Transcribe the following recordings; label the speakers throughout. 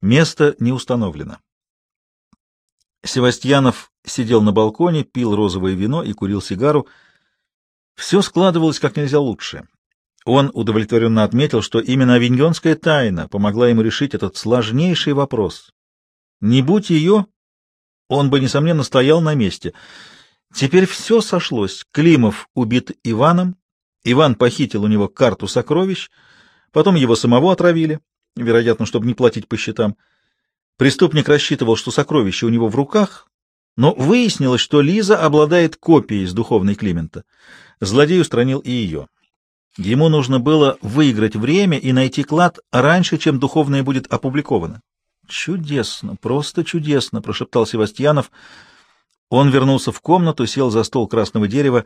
Speaker 1: Место не установлено. Севастьянов сидел на балконе, пил розовое вино и курил сигару. Все складывалось как нельзя лучше. Он удовлетворенно отметил, что именно авиньонская тайна помогла ему решить этот сложнейший вопрос. Не будь ее, он бы, несомненно, стоял на месте. Теперь все сошлось. Климов убит Иваном, Иван похитил у него карту сокровищ, потом его самого отравили, вероятно, чтобы не платить по счетам. Преступник рассчитывал, что сокровище у него в руках, но выяснилось, что Лиза обладает копией с духовной Климента. Злодей устранил и ее. Ему нужно было выиграть время и найти клад раньше, чем духовное будет опубликовано. «Чудесно, просто чудесно!» — прошептал Севастьянов. Он вернулся в комнату, сел за стол красного дерева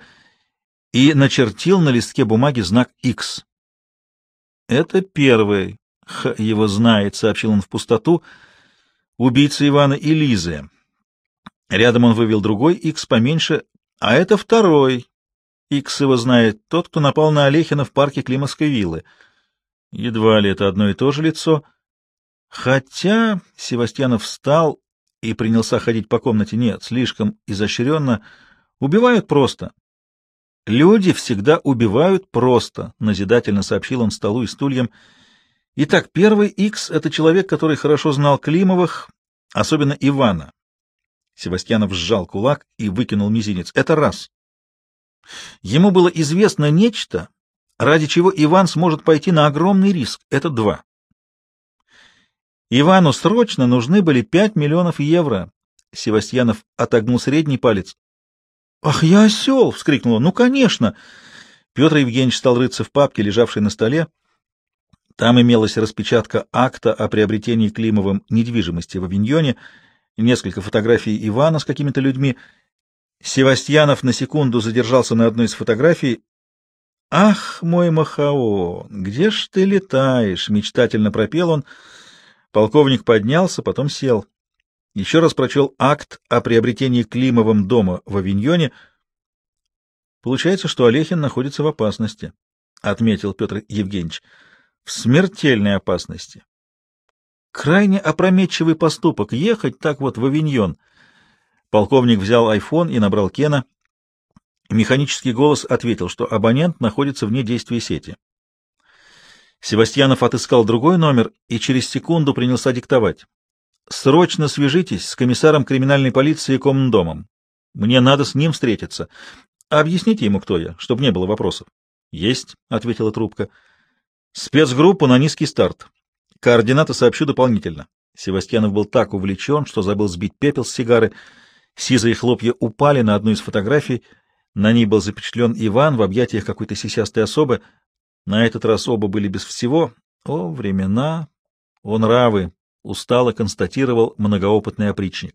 Speaker 1: и начертил на листке бумаги знак X. «Это первый, Х его знает», — сообщил он в пустоту, — «убийца Ивана и Лизы». Рядом он вывел другой X поменьше, а это второй. X его знает, тот, кто напал на Олехина в парке Климовской виллы. Едва ли это одно и то же лицо. Хотя Севастьянов встал и принялся ходить по комнате. Нет, слишком изощренно. Убивают просто. Люди всегда убивают просто, назидательно сообщил он столу и стульям. Итак, первый X — это человек, который хорошо знал Климовых, особенно Ивана. Севастьянов сжал кулак и выкинул мизинец. Это раз. Ему было известно нечто, ради чего Иван сможет пойти на огромный риск. Это два. Ивану срочно нужны были пять миллионов евро. Севастьянов отогнул средний палец. «Ах, я осел!» — вскрикнул он. «Ну, конечно!» Петр Евгеньевич стал рыться в папке, лежавшей на столе. Там имелась распечатка акта о приобретении Климовым недвижимости в Авиньоне, несколько фотографий Ивана с какими-то людьми. Севастьянов на секунду задержался на одной из фотографий. «Ах, мой Махао, где ж ты летаешь?» — мечтательно пропел он. Полковник поднялся, потом сел. Еще раз прочел акт о приобретении Климовым дома в Авиньоне. Получается, что Олехин находится в опасности, — отметил Петр Евгеньевич. — В смертельной опасности. Крайне опрометчивый поступок — ехать так вот в Авиньон. Полковник взял айфон и набрал Кена. Механический голос ответил, что абонент находится вне действия сети. Севастьянов отыскал другой номер и через секунду принялся диктовать. Срочно свяжитесь с комиссаром криминальной полиции Комндомом. Мне надо с ним встретиться. Объясните ему, кто я, чтобы не было вопросов. — Есть, — ответила трубка. — Спецгруппу на низкий старт. Координаты сообщу дополнительно. Севастьянов был так увлечен, что забыл сбить пепел с сигары. Сизые хлопья упали на одну из фотографий. На ней был запечатлен Иван в объятиях какой-то сисястой особы. На этот раз оба были без всего. О, времена! О, нравы! — устало констатировал многоопытный опричник.